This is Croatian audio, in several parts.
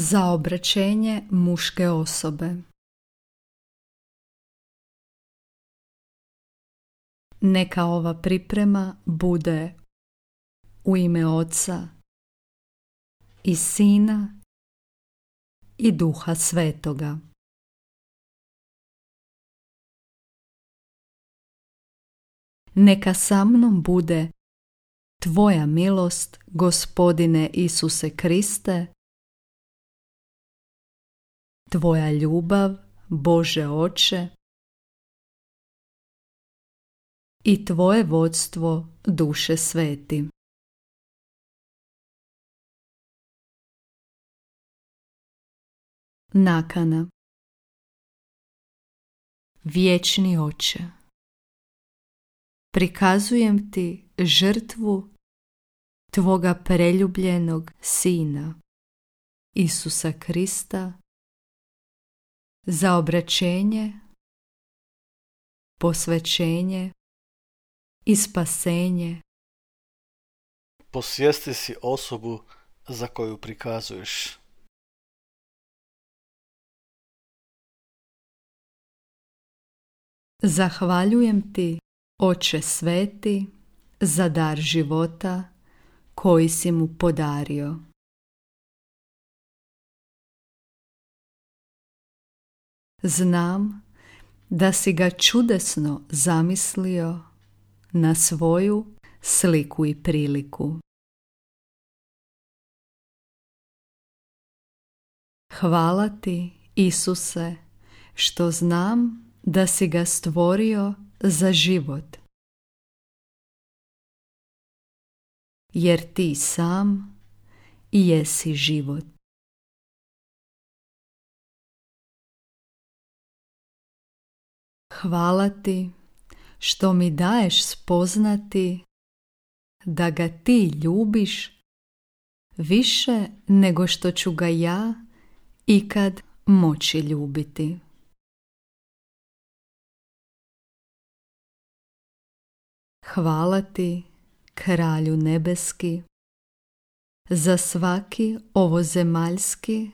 Za obraćenje muške osobe Neka ova priprema bude u ime Oca i Sina i Duha Svetoga. Neka sa mnom bude Tvoja milost, Gospodine Isuse Kriste, Tvoja ljubav, Bože Oče, i Tvoje vodstvo, duše sveti. Nakana Vječni oče Prikazujem ti žrtvu Tvoga preljubljenog Sina Isusa Krista za obraćenje, posvećenje i spasenje. Posvijesti si osobu za koju prikazuješ. Zahvaljujem ti, Oče sveti, za dar života koji si mu podario. Znam da si ga čudesno zamislio na svoju sliku i priliku. Hvala ti, Isuse, što znam da si ga stvorio za život. Jer ti sam jesi život. Hvala ti što mi daješ spoznati da ga ti ljubiš više nego što ću ga ja ikad moći ljubiti. Hvala ti, kralju nebeski, za svaki ovozemaljski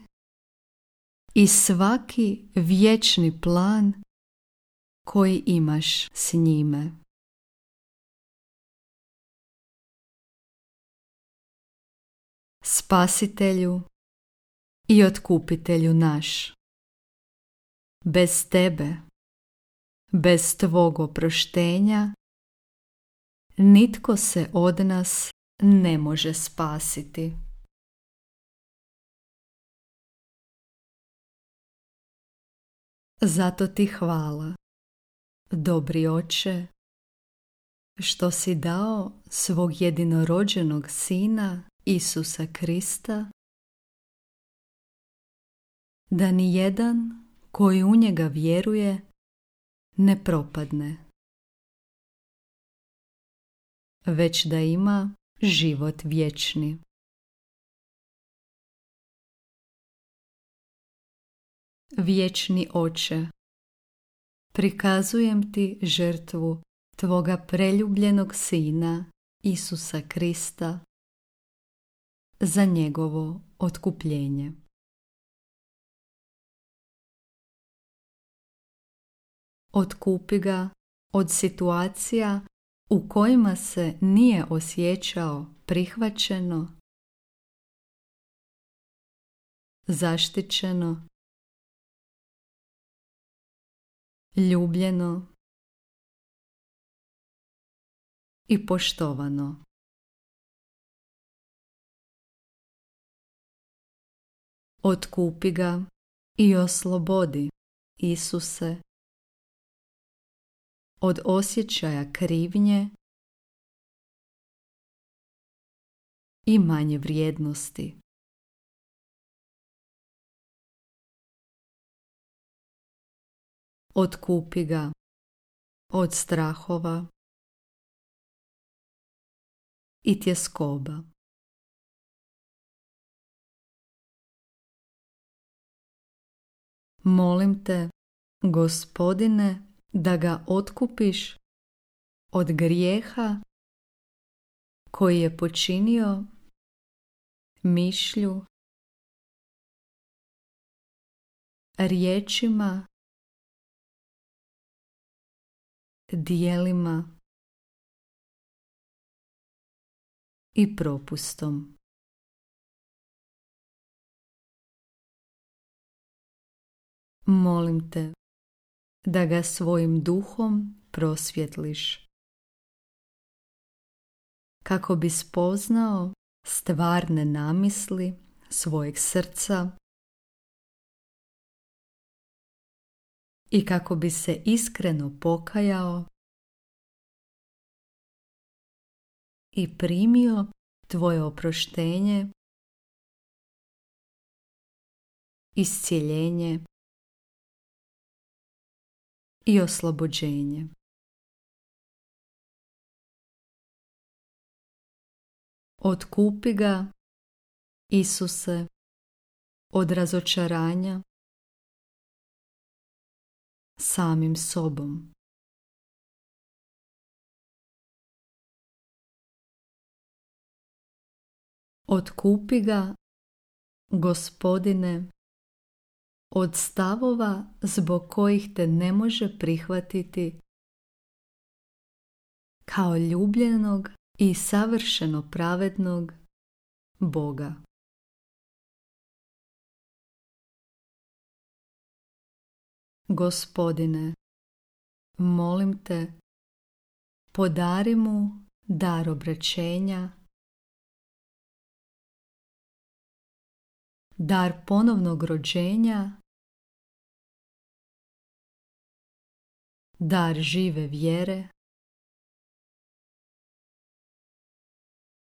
i svaki vječni plan koji imaš s njime. Spasitelju i otkupitelju naš, bez tebe, bez tvog oproštenja, nitko se od nas ne može spasiti. Zato ti hvala Dobri oče, što si dao svog jedinorođenog sina Isusa Krista, da ni jedan koji u njega vjeruje ne propadne, već da ima život vječni. Vječni oče, prikazujem ti žrtvu Tvoga preljubljenog Sina, Isusa Krista, za njegovo otkupljenje. Otkupi ga od situacija u kojima se nije osjećao prihvaćeno, zaštićeno ljubljeno i poštovano. Otkupi ga i oslobodi, Isuse, od osjećaja krivnje i manje vrijednosti. Otkupi ga od strahova i tjeskoba. Molim te, gospodine, da ga otkupiš od grijeha koji je počinio mišlju riječima, dijelima i propustom. Molim te da ga svojim duhom prosvjetliš. Kako bi spoznao stvarne namisli svojeg srca i kako bi se iskreno pokajao i primio tvoje oproštenje, iscijeljenje i oslobođenje. Otkupi ga, Isuse, od razočaranja samim sobom. Otkupi ga, gospodine, od stavova zbog kojih te ne može prihvatiti kao ljubljenog i savršeno pravednog Boga. Gospodine, molim te, podari mu dar obraćenja, dar ponovnog rođenja, dar žive vjere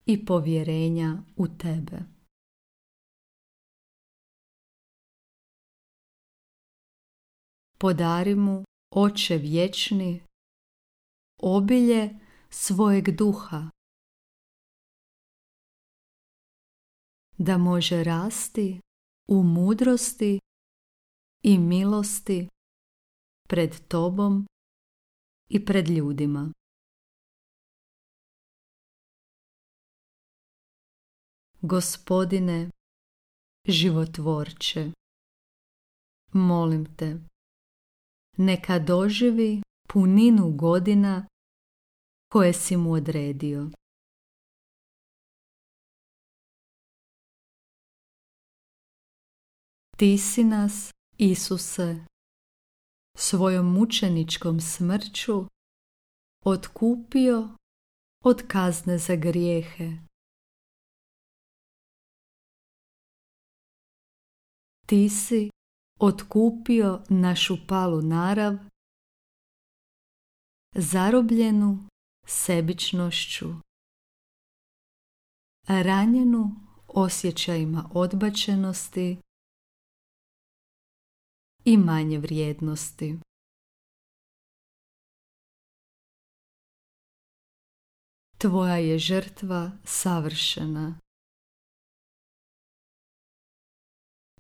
i povjerenja u tebe. Podari mu, oče vječni, obilje svojeg duha, da može rasti u mudrosti i milosti pred tobom i pred ljudima. Gospodine, životvorče, molim te, neka doživi puninu godina koje si mu odredio. Ti si nas, Isuse, svojom mučeničkom smrću otkupio od kazne za grijehe. Ti si otkupio našu palu narav, zarobljenu sebičnošću, ranjenu osjećajima odbačenosti i manje vrijednosti. Tvoja je žrtva savršena.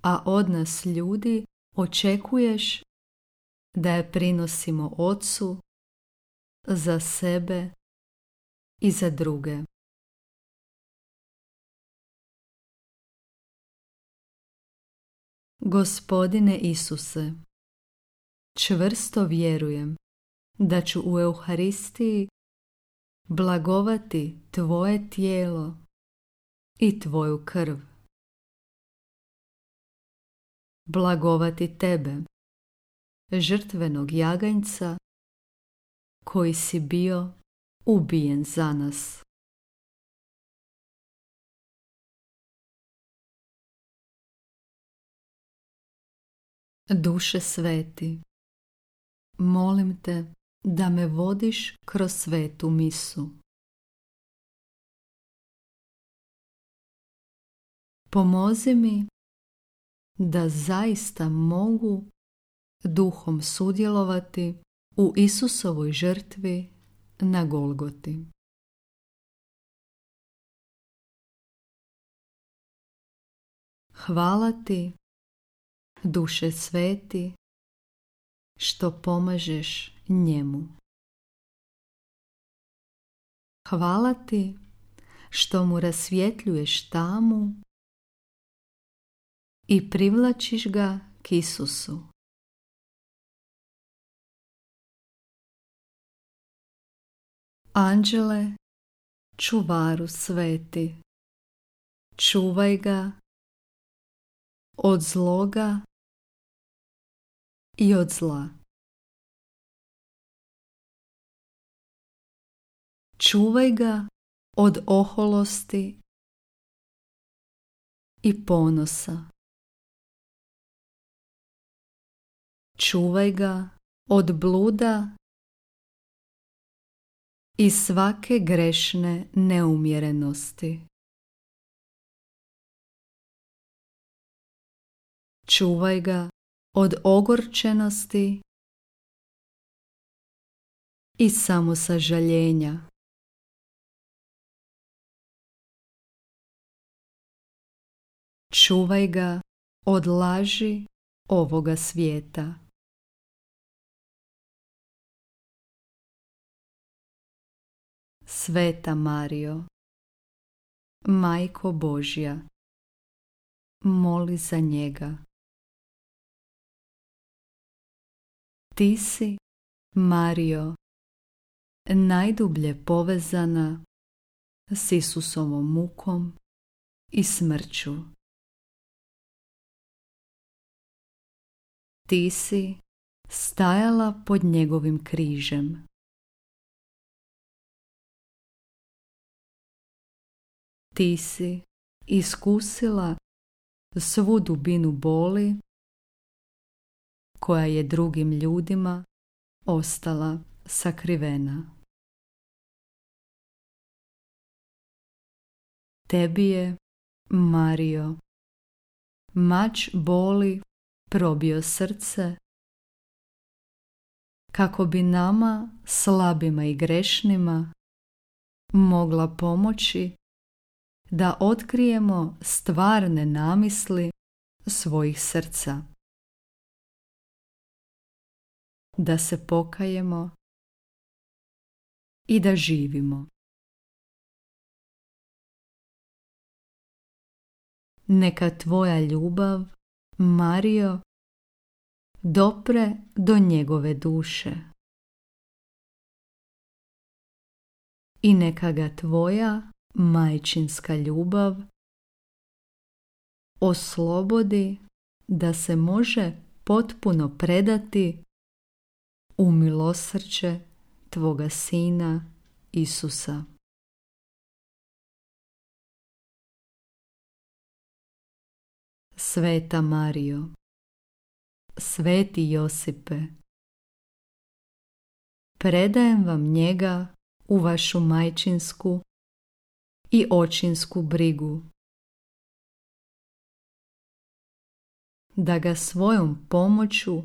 A od nas ljudi očekuješ da je prinosimo Otcu za sebe i za druge. Gospodine Isuse, čvrsto vjerujem da ću u Euharistiji blagovati Tvoje tijelo i Tvoju krv blagovati tebe, žrtvenog jaganjca koji si bio ubijen za nas. Duše sveti, molim te da me vodiš kroz svetu misu. Pomozi mi da zaista mogu duhom sudjelovati u Isusovoj žrtvi na Golgoti. Hvala ti, duše sveti, što pomažeš njemu. Hvala ti što mu rasvjetljuješ tamu i privlačiš ga k Isusu. Anđele, čuvaru sveti, čuvaj ga od zloga i od zla. Čuvaj ga od oholosti i ponosa. Čuvaj ga od bluda i svake grešne neumjerenosti. Čuvaj ga od ogorčenosti i samosažaljenja. Čuvaj ga od laži ovoga svijeta. Sveta Mario, Majko Božja, moli za njega. Ti si, Mario, najdublje povezana s Isusovom mukom i smrću. Ti si stajala pod njegovim križem. Ti si iskusila svu dubinu boli koja je drugim ljudima ostala sakrivena. Tebi je, Mario, mač boli probio srce kako bi nama, slabima i grešnima, mogla pomoći da otkrijemo stvarne namisli svojih srca. Da se pokajemo i da živimo. Neka tvoja ljubav, Mario, dopre do njegove duše. I neka ga tvoja majčinska ljubav oslobodi da se može potpuno predati u milosrće Tvoga Sina Isusa. Sveta Mario, Sveti Josipe, predajem vam njega u vašu majčinsku i očinsku brigu. Da ga svojom pomoću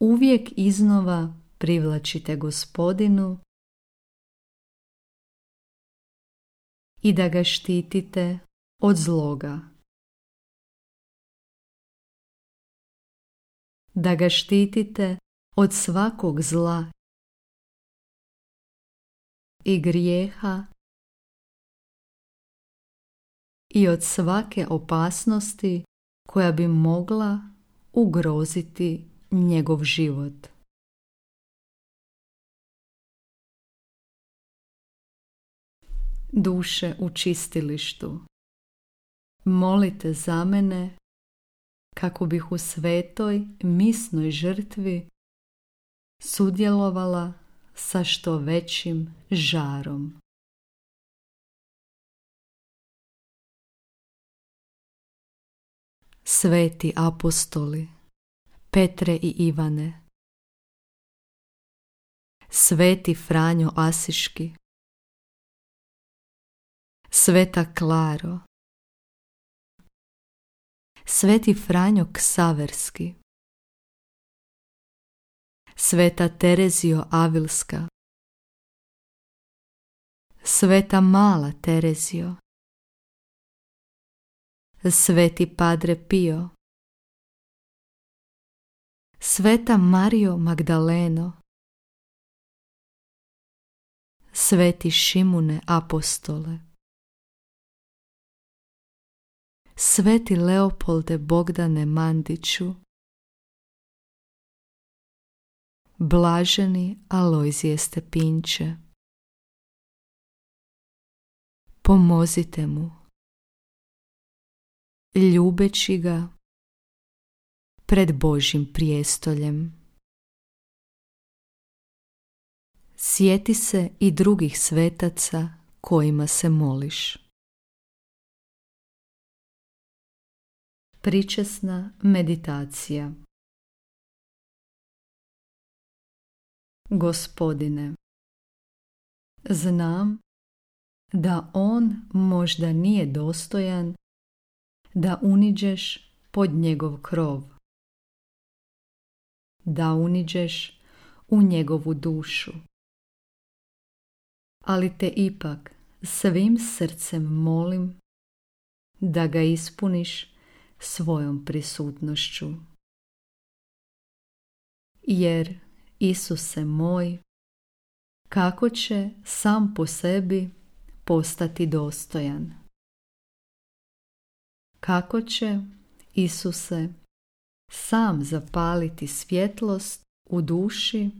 uvijek iznova privlačite gospodinu i da ga štitite od zloga. Da ga štitite od svakog zla i grijeha i od svake opasnosti koja bi mogla ugroziti njegov život. Duše u čistilištu, molite za mene kako bih u svetoj misnoj žrtvi sudjelovala sa što većim žarom. Sveti apostoli, Petre i Ivane, Sveti Franjo Asiški, Sveta Klaro, Sveti Franjo Ksaverski, Sveta Terezio Avilska, Sveta Mala Terezio, Sveti Padre Pio. Sveta Mario Magdaleno. Sveti Šimune Apostole. Sveti Leopolde Bogdane Mandiću. Blaženi Alojzije Stepinče. Pomozite mu, ljubeći ga pred Božim prijestoljem. Sjeti se i drugih svetaca kojima se moliš. Pričesna meditacija Gospodine, znam da on možda nije dostojan da uniđeš pod njegov krov, da uniđeš u njegovu dušu. Ali te ipak svim srcem molim da ga ispuniš svojom prisutnošću. Jer Isuse moj, kako će sam po sebi postati dostojan? Kako će, Isuse, sam zapaliti svjetlost u duši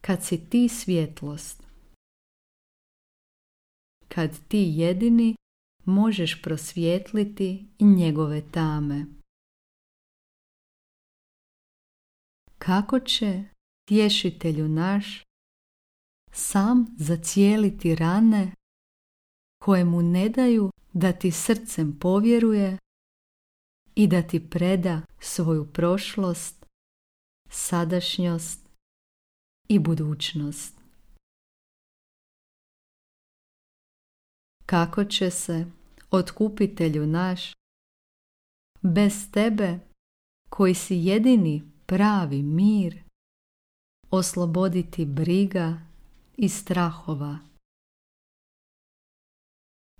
kad si ti svjetlost? Kad ti jedini možeš prosvjetliti njegove tame. Kako će tješitelju naš, sam zacijeliti rane koje mu ne daju da ti srcem povjeruje i da ti preda svoju prošlost, sadašnjost i budućnost. Kako će se, otkupitelju naš, bez tebe koji si jedini pravi mir, osloboditi briga i strahova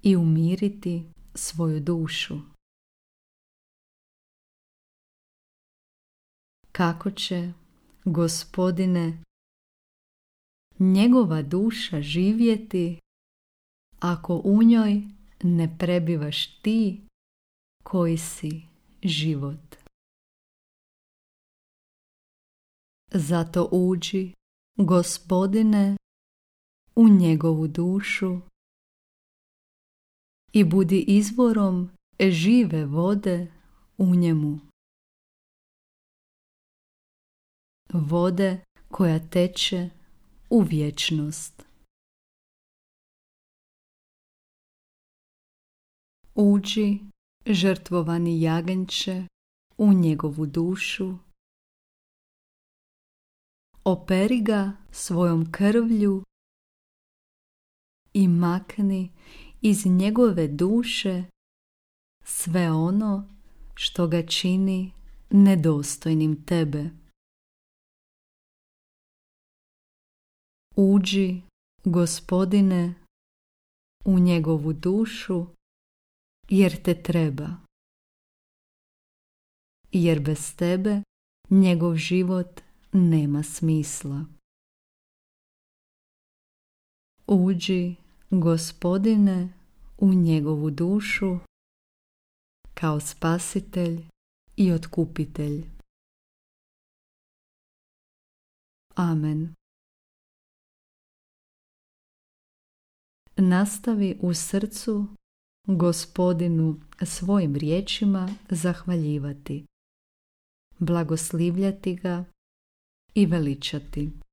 i umiriti svoju dušu. Kako će, gospodine, njegova duša živjeti ako u njoj ne prebivaš ti koji si život. Zato uđi, gospodine, u njegovu dušu i budi izvorom žive vode u njemu. Vode koja teče u vječnost. Uđi, žrtvovani jaganče, u njegovu dušu operi ga svojom krvlju i makni iz njegove duše sve ono što ga čini nedostojnim tebe. Uđi, gospodine, u njegovu dušu, jer te treba. Jer bez tebe njegov život nema smisla. Uđi, gospodine, u njegovu dušu kao spasitelj i otkupitelj. Amen. Nastavi u srcu gospodinu svojim riječima zahvaljivati, blagoslivljati ga i veličati.